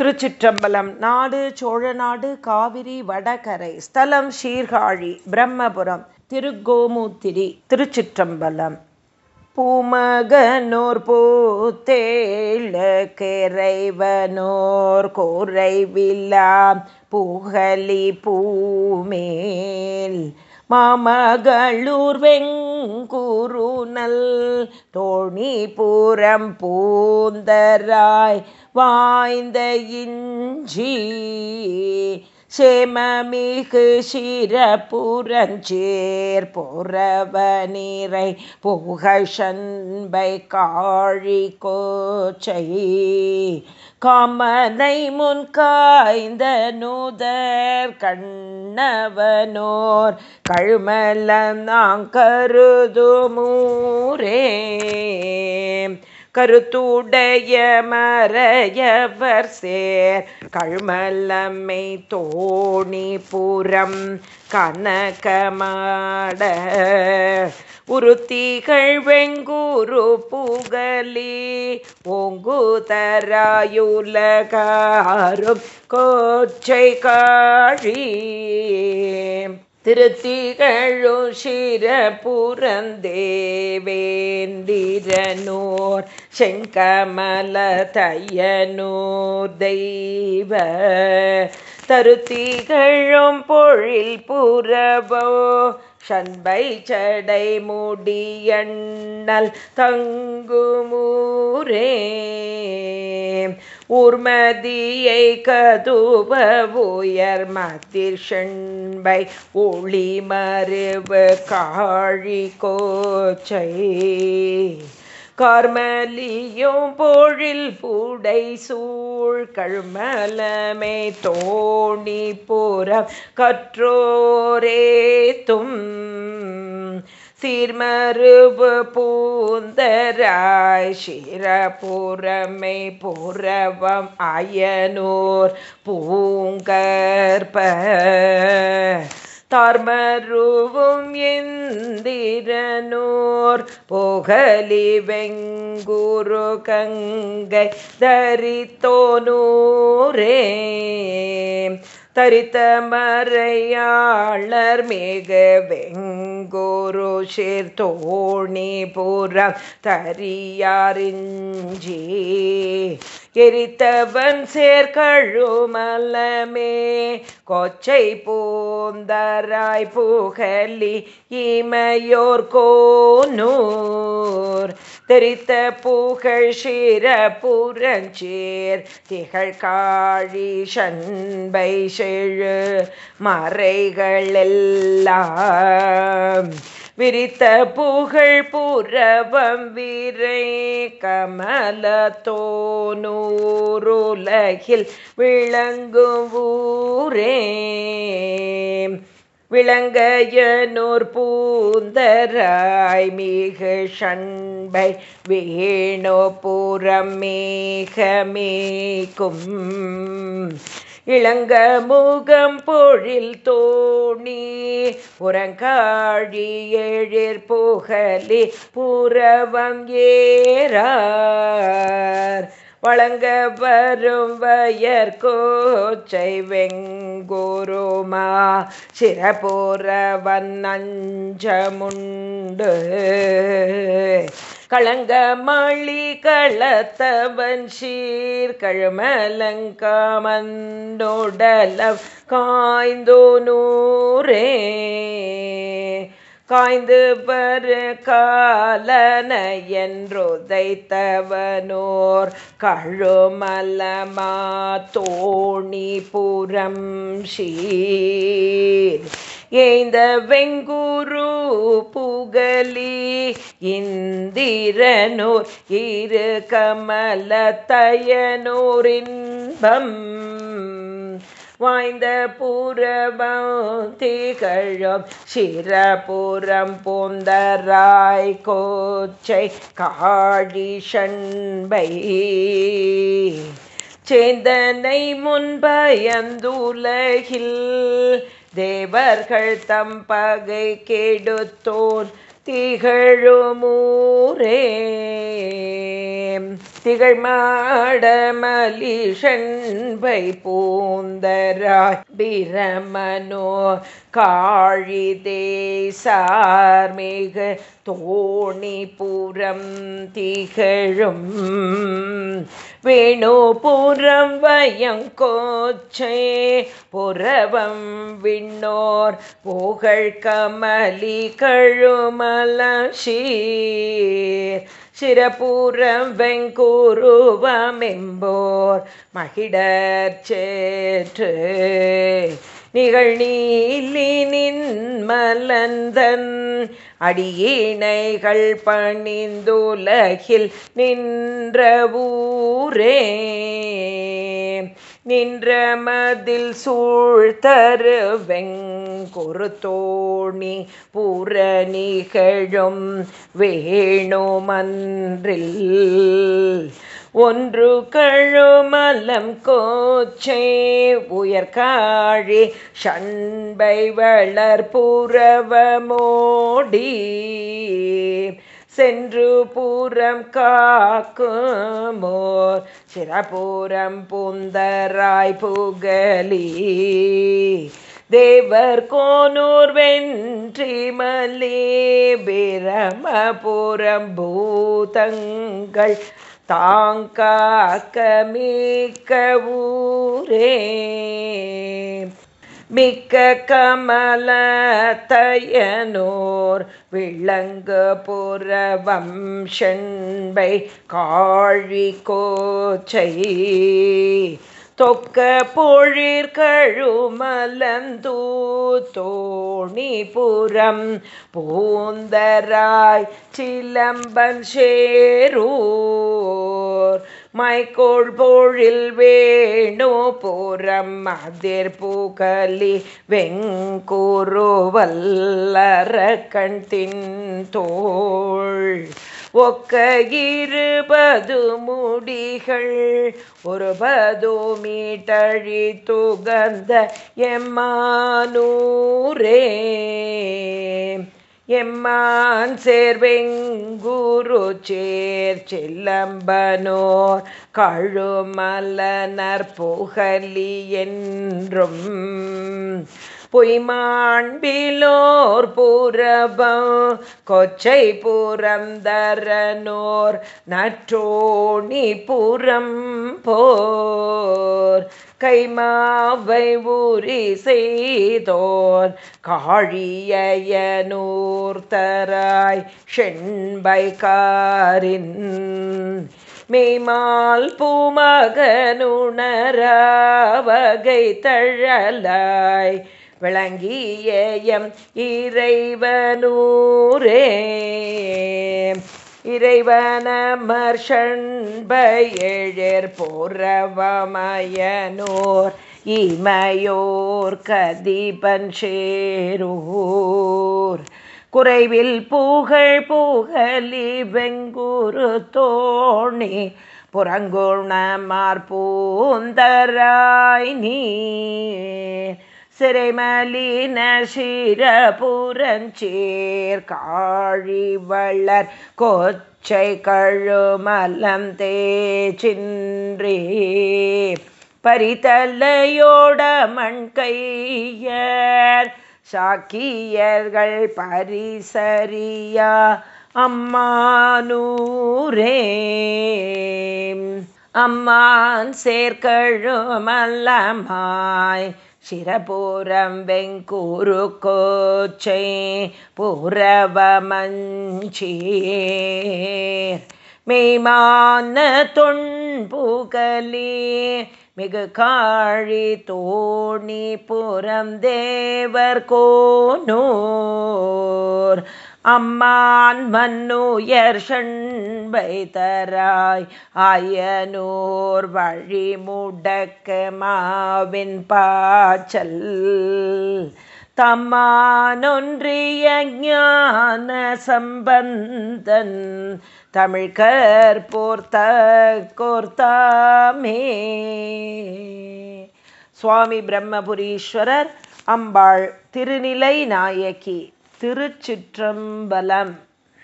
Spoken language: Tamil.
திருச்சிற்றம்பலம் நாடு சோழநாடு காவிரி வடகரை ஸ்தலம் சீர்காழி பிரம்மபுரம் திருக்கோமுத்திரி திருச்சிற்றம்பலம். பூமகனோர் பூத்தேழ கரைவனோர் கோரைவில்லாம் புகலி பூமேல் மாமகளூர் வெங்குருநல் தோணிபுரம் பூந்தராய் வாய்ந்த இஞ்சி சேமமிகு சிரபுரஞ்சேர் பொறவ நீரை புகழன்பை காழி கோச்சை. காமனை முன் காய்ந்த நூதர் கண்ணவனோர் கழுமல நாங்கருதுமூரே கருத்துடைய மறையவர் சேர். கழ்மல்லம்மை தோணி புறம் கனகமாட. உருத்திகள் வெங்குரு புகலி ஓங்குதராயுலகாரும் கோச்சை காழி. திருத்திகழு சிர புறந்தேவேந்திரனூர் செங்கமல தையனூர் தெய்வ. தருத்திகழும் பொழில் புறவோ சண்பை சடை முடியண்ணல் தங்குமூரே. உர்மதியை கதுவ உயர் மதிர் செண்பை ஒளி மறுவு காழி கோச்சை. கார்மலியும் பொழில் பூடை சூழ் கழ்மலமே தோணி புறம் கற்றோரேத்தும் சீர்மருபு பூந்தராய் சிரபுறமை புறவம் அயனூர் பூங்கற்ப. தார்மருவும் எந்திரனோர் போகலி வெங்குரு கங்கை தரித்தோனூரே. தரித்த மறையாளர் மிக வெங்கோரு சேர்த்தோணி புறம் தரியாரிஞ்சி எரித்தவன் சேர்கழுமலமே. கொச்சை பூந்தராய் புகலி இமையோர் கோனூர். தெரித்த புகழ் சிற புரஞ்சேர் திகழ் காழி சண்பை செழு மறைகளெல்லாம். விரித்த புகழ் புறவம் வீரை கமல தோனூருலகில் விளங்கும் ஊரே. விளங்கையனூர் பூந்தராய் மிகு ஷண்பை வேணோ புறம் மேகமேக்கும் இளங்க முகம் பொழில் தோணி புறங்காழி எழிற் புகலி புறவம் ஏறார். வழங்க வரும் வயற்கோச்சை வெங்கோருமா வெங்குருமா நஞ்சமுண்டு. களங்க மழி களத்தவன் சீர் கழுமலங்காமந்தோடலம் காய்ந்தோ நூரே காய்ந்து பரு காலன என்றுதைத்தவனோர் கழுமலமா தோணி புறம் ஷீர். ஏந்த வெங்குரு புகலி இந்திரனூர் இரு கமல தயனூரின்பம் வாய்ந்த புறபம் திகழும் சிரபுரம் பூந்தராய் கோச்சை காழி சண்பை. சேந்தனை முன்பயந்துலகில் தேவர்கள் தம் பகை கெடுத்தோன் திகழுமூரே. திகழ்மாடமலிஷன்பை பூந்தராய் பிரமனோ காழிதே சார்மிகு தோணிபுரம் திகழும். வேணுபுரம் வயங்கோச்சே புறவம் விண்ணோர் புகழ் கமலி கழுமலீர் சீர் சிறப்புறம் வெங்குருவமெம்போர் மகிடர் சேற்று. நிகழ்நீலினின் மலந்தன் அடியினைகள் பணிந்துலகில் நின்ற ஊரே. நின்ற மதில் சூழ்த்தரு தோணி புற நிகழும் வேணுமன்றில் ஒன்று கழுமலம் கோச்சை உயர்காழி ஷண்பை வளர்புறவமோடி சென்று பூரம் காக்குமோர் சிறபுரம் புந்தராய் புகலி. தேவர் கோனூர் வென்றி மலே பிரமபுரம் பூதங்கள் தாங்காக்க மிக்க ஊரே. மிக்க கமல தயனோர் விளங்கு புறவம் செண்பை காழி கோச்சை தொக்க பொழிற் கழுமலந்தூ தோணிபுரம் பூந்தராய் சிலம்பன் சேரூர். மைக்கோள் பொழில் வேணு புறம் அதிர் புகலி வெங்குருவல்லரக்கண் தின் தோள். ஒக்க இருபது முடிகள் ஒருபது மீட்டழி துகந்த எம்மானூரே. எம்மான் சேர்வெங்குரு சேர் செல்லம்பனோர் கழுமலனர் புகலி என்றும். பொய்மாண்பிலோர் பூரபம் கொச்சை புறந்தரனோர் நற்றோணி புறம் போர். கைமாவை ஊறி செய்தோர் காழியனூர் செண்பைக்காரின். மேமால் காரின் மெய்மால் தழலாய் விளங்கியம் இறைவனூரே. இறைவனமர் ஷண்பயழர் போரவமயனோர் இமையோர் கதிபன் சேரூர் குறைவில் புகழ் புகலி வெங்குரு தோணி புறங்குணமார் பூந்தராய் நீர் சிறைமலின சிரபுரஞ்சேர் காழி வளர் கொச்சை கழுமலம் தேச்சின்றே. பரிதலையோட மண் கையர் சாக்கியர்கள் பரிசரியா அம்மானூரே. அம்மான் சேர்க்கழுமல்லமாய் சிரபூரம் வெங்கூரு கோச்சை பூரவமஞ்சீர். மெய்மான தொன்புகலி மிகு காழி தோணி புறம் தேவர் கோனூர். அம்மான் மன்னுயர் ஷண்பை தராய் ஆயனூர் வழி முடக்க மாவின் பாச்சல். தம்மானொன்றிய ஞான சம்பந்தன் தமிழ்கர் போர்த்த கோர்த்தாமே சுவாமி பிரம்மபுரீஸ்வரர் அம்பாள் திருநிலை நாயகி. திருச்சிற்றம்பலம்.